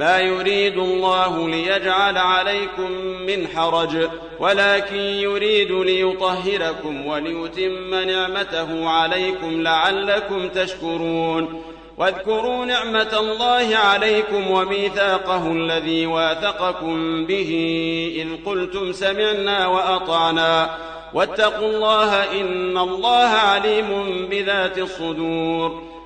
ما يريد الله ليجعل عليكم من حرج ولكن يريد ليطهركم وليتم نعمته عليكم لعلكم تشكرون. واذكروا نعمة الله عليكم وميثاقه الذي واثقكم به إذ قلتم سمعنا وأطعنا. واتقوا الله إن الله عليم بذات الصدور.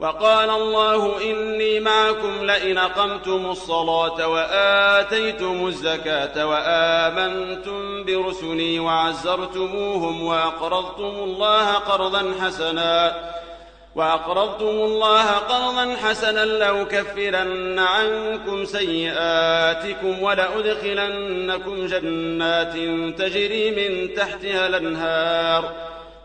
وقال الله إني معكم لئن أقمتم الصلاة وآتيتم الزكاة وآمنتم برسلي وعزرتموهم وأقرضتم الله قرضا حسنا وأقرضتم الله قرضا حسنا لأكفرن عنكم سيئاتكم ولأدخلنكم جنات تجري من تحتها الأنهار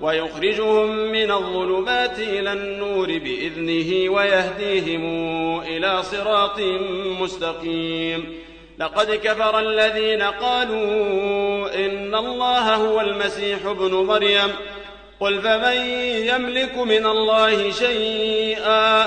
ويخرجهم من الظلمات إلى النور بإذنه ويهديهم إلى صراط مستقيم. لقد كفر الذين قالوا إن الله هو المسيح ابن مريم. قل فمن يملك من الله شيئا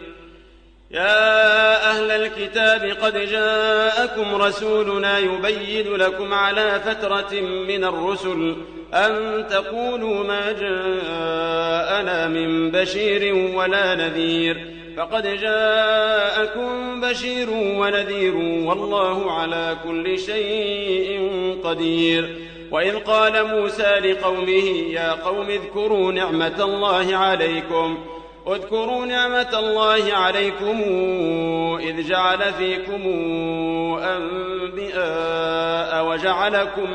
يا أهل الكتاب قد جاءكم رسولنا يبين لكم على فترة من الرسل أن تقولوا ما جاءنا من بشير ولا نذير. فقد جاءكم بشير ونذير والله على كل شيء قدير. وإذ قال موسى لقومه يا قوم اذكروا نعمة الله عليكم. اذكروا نعمة الله عليكم إذ جعل فيكم أنبئاء وجعلكم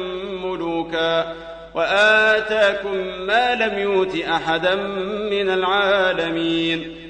ملوكا وآتاكم ما لم يؤت أحدا من العالمين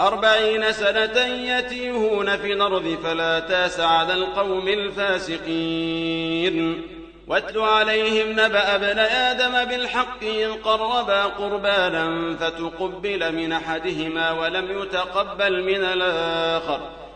أربعين سنة يتيهون في الأرض فلا تاس على القوم الفاسقين. واتل عليهم نبأ ابن آدم بالحق إذ قربا قربانا فتقبل من أحدهما ولم يتقبل من الآخر.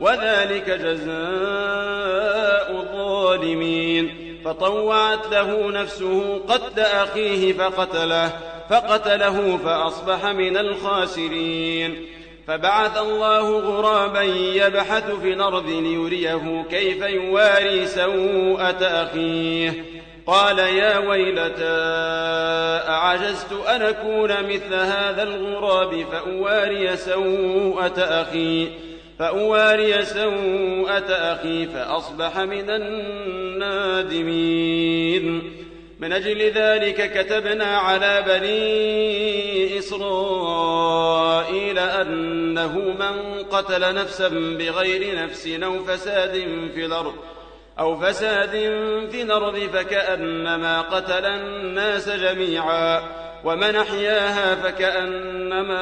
وذلك جزاء الظالمين. فطوعت له نفسه قتل أخيه فقتله فقتله فأصبح من الخاسرين. فبعث الله غرابا يبحث في الأرض ليريه كيف يواري سوءة أخيه. قال يا ويلتى أعجزت أن أكون مثل هذا الغراب فأواري سوءة أخي؟ فأواري سوءة أخي فأصبح من النادمين. من أجل ذلك كتبنا على بني إسرائيل أنه من قتل نفسا بغير نفس أو فساد في الأرض أو فساد في الأرض فكأنما قتل الناس جميعا ومن أحياها فكأنما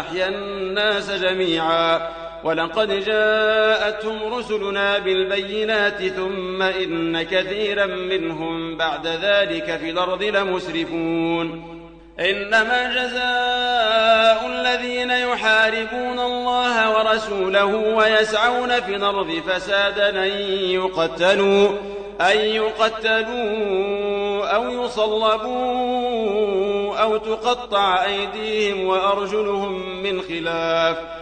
أحيا الناس جميعا. ولقد جاءتهم رسلنا بالبينات ثم إن كثيرا منهم بعد ذلك في الأرض لمسرفون. إنما جزاء الذين يحاربون الله ورسوله ويسعون في الأرض فسادا أن يقتلوا أن يقتلوا أو يصلبوا أو تقطع أيديهم وأرجلهم من خلاف.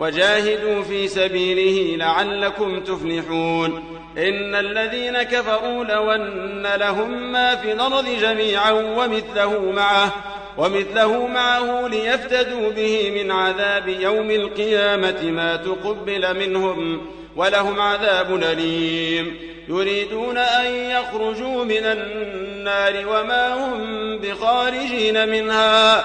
وجاهدوا في سبيله لعلكم تفلحون. إن الذين كفروا لو أن لهم ما في الأرض جميعا ومثله معه ومثله معه ليفتدوا به من عذاب يوم القيامة ما تقبل منهم ولهم عذاب أليم. يريدون أن يخرجوا من النار وما هم بخارجين منها.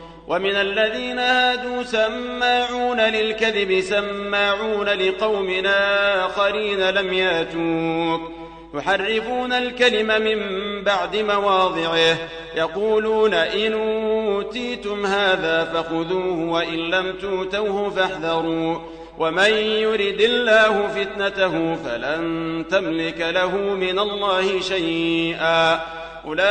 ومن الذين هادوا سماعون للكذب سماعون لقوم آخرين لم ياتوك. يحرفون الكلم من بعد مواضعه. يقولون إن أوتيتم هذا فخذوه وإن لم توتوه فاحذروا. ومن يرد الله فتنته فلن تملك له من الله شيئا. أولئك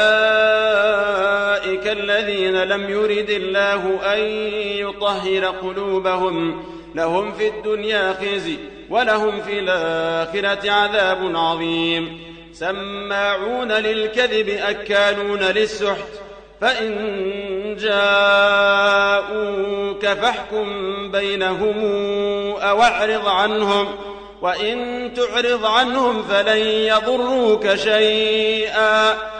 الذين لم يرد الله أن يطهر قلوبهم. لهم في الدنيا خزي ولهم في الآخرة عذاب عظيم. سماعون للكذب أكالون للسحت. فإن جاءوك فاحكم بينهم أو أعرض عنهم. وإن تعرض عنهم فلن يضروك شيئا.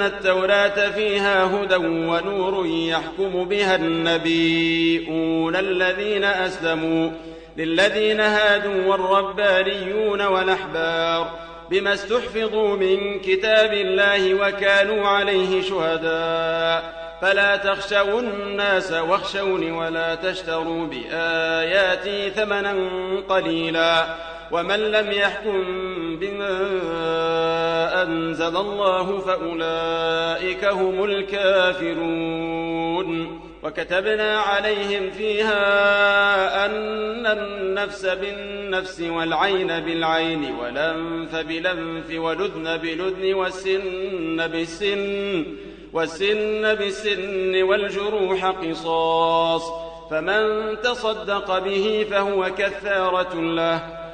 أنزلنا التوراة فيها هدى ونور يحكم بها النبيون الذين أسلموا للذين هادوا والربانيون والأحبار بما استحفظوا من كتاب الله وكانوا عليه شهداء. فلا تخشوا الناس واخشوني ولا تشتروا بآياتي ثمنا قليلا. ومن لم يحكم بما أنزل الله فأولئك هم الكافرون. وكتبنا عليهم فيها أن النفس بالنفس والعين بالعين والأنف بالأنف والأذن بالأذن والسن بالسن والسن بالسن والجروح قصاص. فمن تصدق به فهو كثارة له.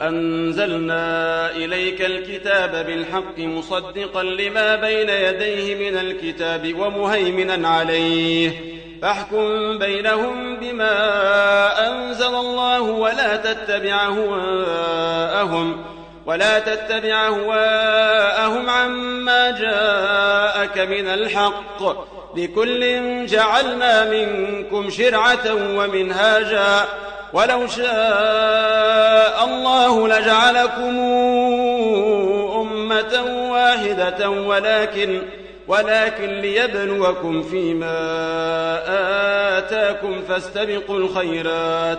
وأنزلنا إليك الكتاب بالحق مصدقا لما بين يديه من الكتاب ومهيمنا عليه. فاحكم بينهم بما أنزل الله ولا تتبع هواءهم ولا تتبع هواءهم عما جاءك من الحق. لكل جعلنا منكم شرعة ومنهاجا. ولو شاء الله لجعلكم أمة واحدة ولكن ولكن ليبلوكم فيما آتاكم فاستبقوا الخيرات.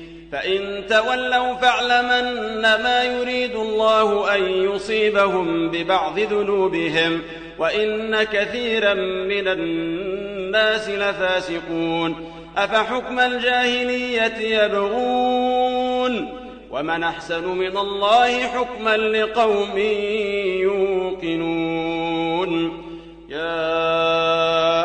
فإن تولوا فاعلمن ما يريد الله أن يصيبهم ببعض ذنوبهم وإن كثيرا من الناس لفاسقون. أفحكم الجاهلية يبغون؟ ومن أحسن من الله حكما لقوم يوقنون. يا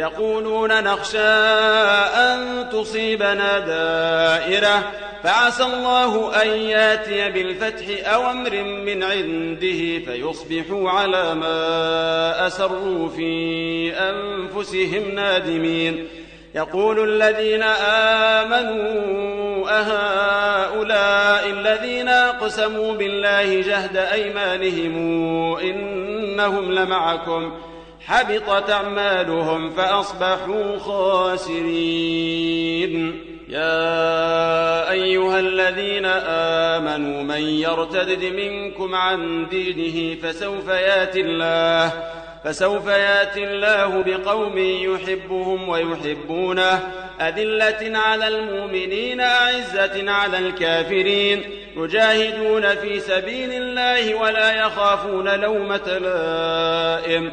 يقولون نخشى أن تصيبنا دائرة فعسى الله أن ياتي بالفتح أو أمر من عنده فيصبحوا على ما أسروا في أنفسهم نادمين. يقول الذين آمنوا أهؤلاء الذين أقسموا بالله جهد أيمانهم إنهم لمعكم. حبطت أعمالهم فأصبحوا خاسرين. يا أيها الذين آمنوا من يرتد منكم عن دينه فسوف يأتي الله فسوف يأتي الله بقوم يحبهم ويحبونه. أذلة على المؤمنين أعزة على الكافرين. يجاهدون في سبيل الله ولا يخافون لومة لائم.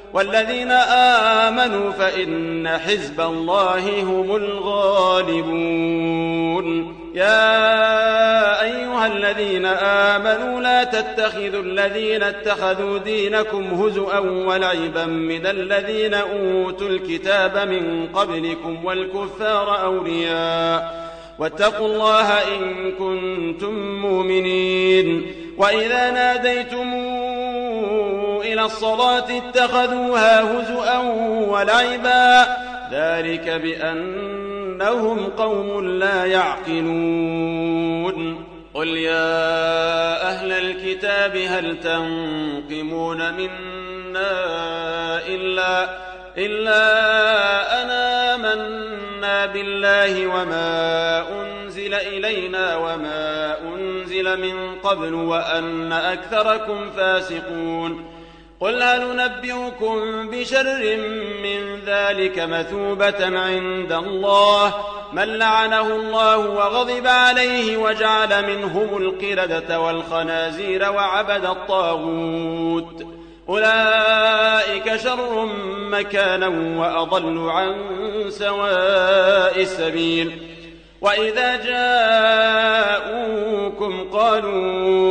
والذين آمنوا فإن حزب الله هم الغالبون. يا أيها الذين آمنوا لا تتخذوا الذين اتخذوا دينكم هزؤا ولعبا من الذين أوتوا الكتاب من قبلكم والكفار أولياء. واتقوا الله إن كنتم مؤمنين. وإذا ناديتمون إلى الصلاة اتخذوها هزؤا ولعبا. ذلك بأنهم قوم لا يعقلون. قل يا أهل الكتاب هل تنقمون منا إلا إلا أنا منا بالله وما أنزل إلينا وما أنزل من قبل وأن أكثركم فاسقون. قل هل ننبئكم بشر من ذلك مثوبة عند الله من لعنه الله وغضب عليه وجعل منهم القردة والخنازير وعبد الطاغوت. أولئك شر مكانا وأضل عن سواء السبيل. وإذا جاءوكم قالوا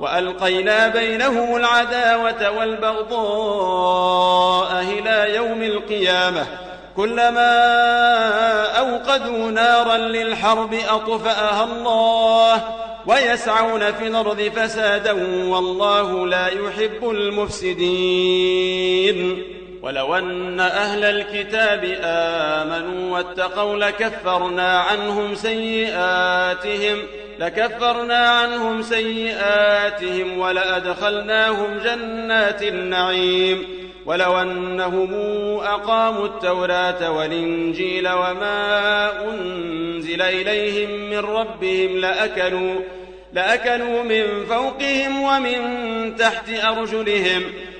وألقينا بينهم العداوة والبغضاء إلى يوم القيامة. كلما أوقدوا نارا للحرب أطفأها الله ويسعون في الأرض فسادا والله لا يحب المفسدين. ولو أن أهل الكتاب آمنوا واتقوا لكفرنا عنهم سيئاتهم لكفرنا عنهم سيئاتهم ولأدخلناهم جنات النعيم ولو أنهم أقاموا التوراة والإنجيل وما أنزل إليهم من ربهم لأكلوا لأكلوا من فوقهم ومن تحت أرجلهم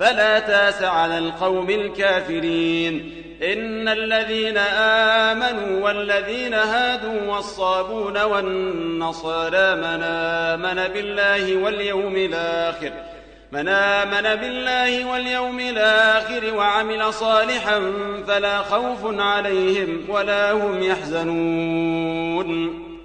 فلا تاس على القوم الكافرين. إن الذين آمنوا والذين هادوا والصابون والنصارى من آمن بالله واليوم الآخر من آمن بالله واليوم الآخر وعمل صالحا فلا خوف عليهم ولا هم يحزنون.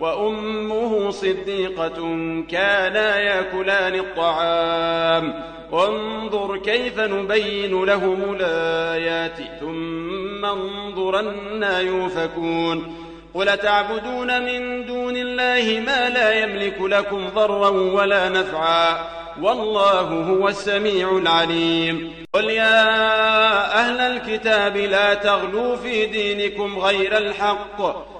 وأمه صديقة كانا يأكلان الطعام. وانظر كيف نبين لهم الآيات ثم انظر أنا يوفكون. قل تعبدون من دون الله ما لا يملك لكم ضرا ولا نفعا؟ والله هو السميع العليم. قل يا أهل الكتاب لا تغلوا في دينكم غير الحق.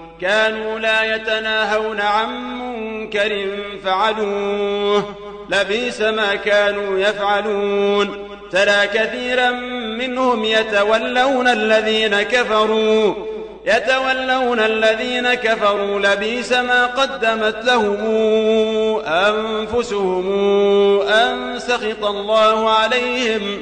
كانوا لا يتناهون عن منكر فعلوه لبيس ما كانوا يفعلون. ترى كثيرا منهم يتولون الذين كفروا يتولون الذين كفروا لبيس ما قدمت لهم أنفسهم أن سخط الله عليهم.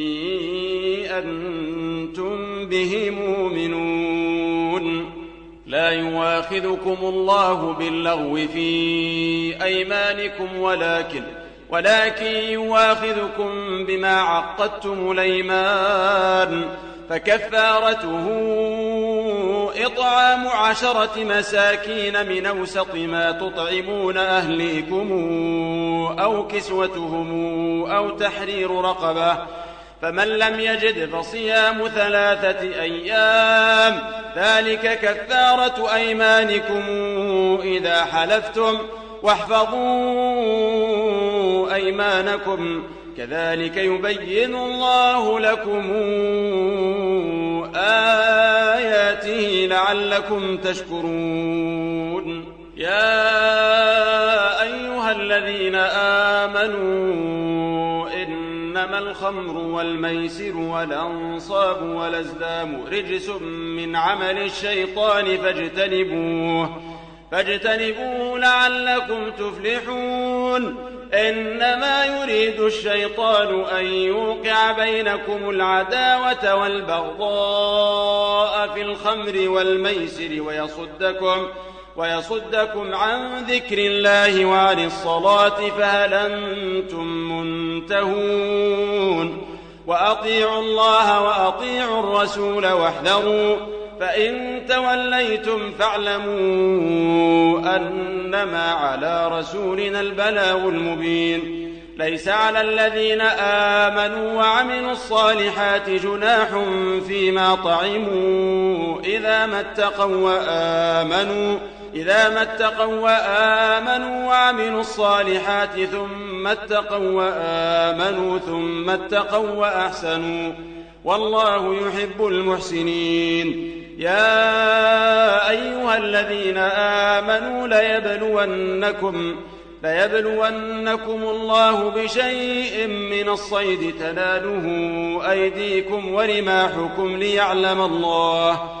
أنتم به مؤمنون. لا يواخذكم الله باللغو في أيمانكم ولكن ولكن يواخذكم بما عقدتم الأيمان. فكفارته إطعام عشرة مساكين من أوسط ما تطعمون أهليكم أو كسوتهم أو تحرير رقبة. فمن لم يجد فصيام ثلاثة أيام ذلك كفارة أيمانكم إذا حلفتم. واحفظوا أيمانكم كذلك يبين الله لكم آياته لعلكم تشكرون. يا أيها الذين آمنوا إنما الخمر والميسر والأنصاب والأزلام رجس من عمل الشيطان فاجتنبوه فاجتنبوه لعلكم تفلحون. إنما يريد الشيطان أن يوقع بينكم العداوة والبغضاء في الخمر والميسر ويصدكم. ويصدكم عن ذكر الله وعن الصلاة فهل أنتم منتهون. وأطيعوا الله وأطيعوا الرسول واحذروا فإن توليتم فاعلموا أنما على رسولنا البلاغ المبين. ليس على الذين آمنوا وعملوا الصالحات جناح فيما طعموا إذا ما اتقوا وآمنوا. إذا ما اتقوا وآمنوا وعملوا الصالحات ثم اتقوا وآمنوا ثم اتقوا وأحسنوا والله يحب المحسنين. يا أيها الذين آمنوا ليبلونكم ليبلونكم الله بشيء من الصيد تناله أيديكم ورماحكم ليعلم الله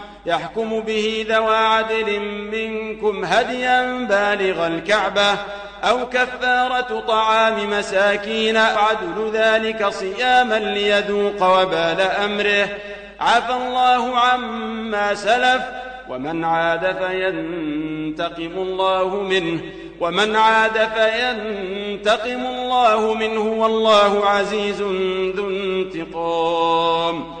يحكم به ذوى عدل منكم هديا بالغ الكعبة أو كفارة طعام مساكين. عدل ذلك صياما ليذوق وبال أمره. عفى الله عما سلف ومن عاد فينتقم الله منه. ومن عاد فينتقم الله منه والله عزيز ذو انتقام.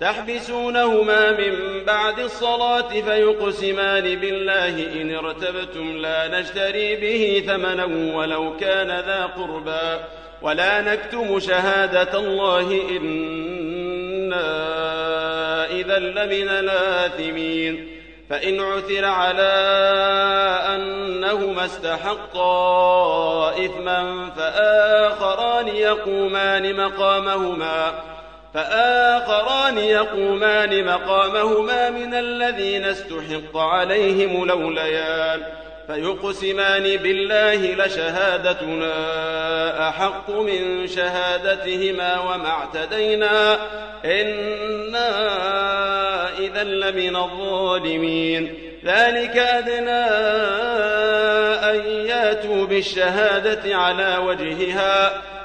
تحبسونهما من بعد الصلاة فيقسمان بالله إن ارتبتم لا نشتري به ثمنا ولو كان ذا قربى ولا نكتم شهادة الله إنا إذا لمن الآثمين. فإن عثر على أنهما استحقا إثما فآخران يقومان مقامهما فآخران يقومان مقامهما من الذين استحق عليهم لوليان فيقسمان بالله لشهادتنا أحق من شهادتهما وما اعتدينا إنا إذا لمن الظالمين ذلك أدنى أن ياتوا بالشهادة على وجهها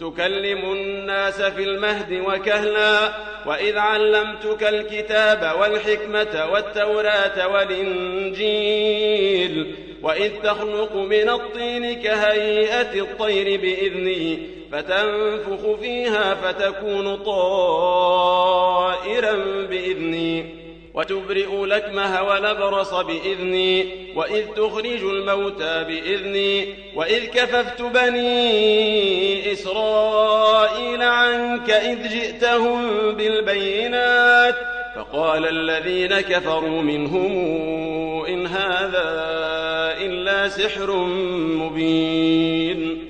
تكلم الناس في المهد وكهلا وإذ علمتك الكتاب والحكمة والتوراة والإنجيل وإذ تخلق من الطين كهيئة الطير بإذني فتنفخ فيها فتكون طائرا بإذني. وتبرئ لكمه ولبرص بإذني وإذ تخرج الموتى بإذني وإذ كففت بني إسرائيل عنك إذ جئتهم بالبينات فقال الذين كفروا منهم إن هذا إلا سحر مبين.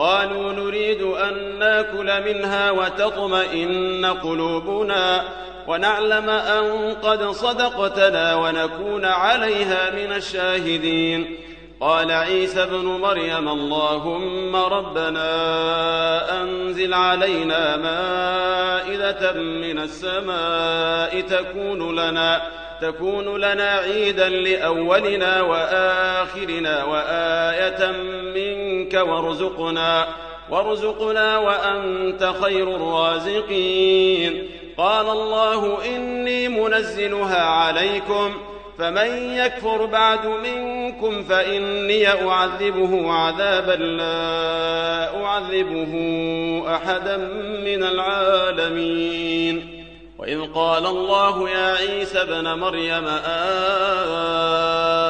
قالوا نريد أن نأكل منها وتطمئن قلوبنا ونعلم أن قد صدقتنا ونكون عليها من الشاهدين. قال عيسى ابن مريم اللهم ربنا أنزل علينا مائدة من السماء تكون لنا تكون لنا عيدا لأولنا وآخرنا وآية منك وارزقنا وارزقنا وأنت خير الرازقين. قال الله إني منزلها عليكم فمن يكفر بعد منكم فإني أعذبه عذابا لا أعذبه أحدا من العالمين. وإذ قال الله يا عيسى ابن مريم أنت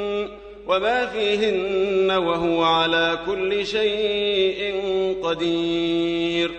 وما فيهن وهو على كل شيء قدير.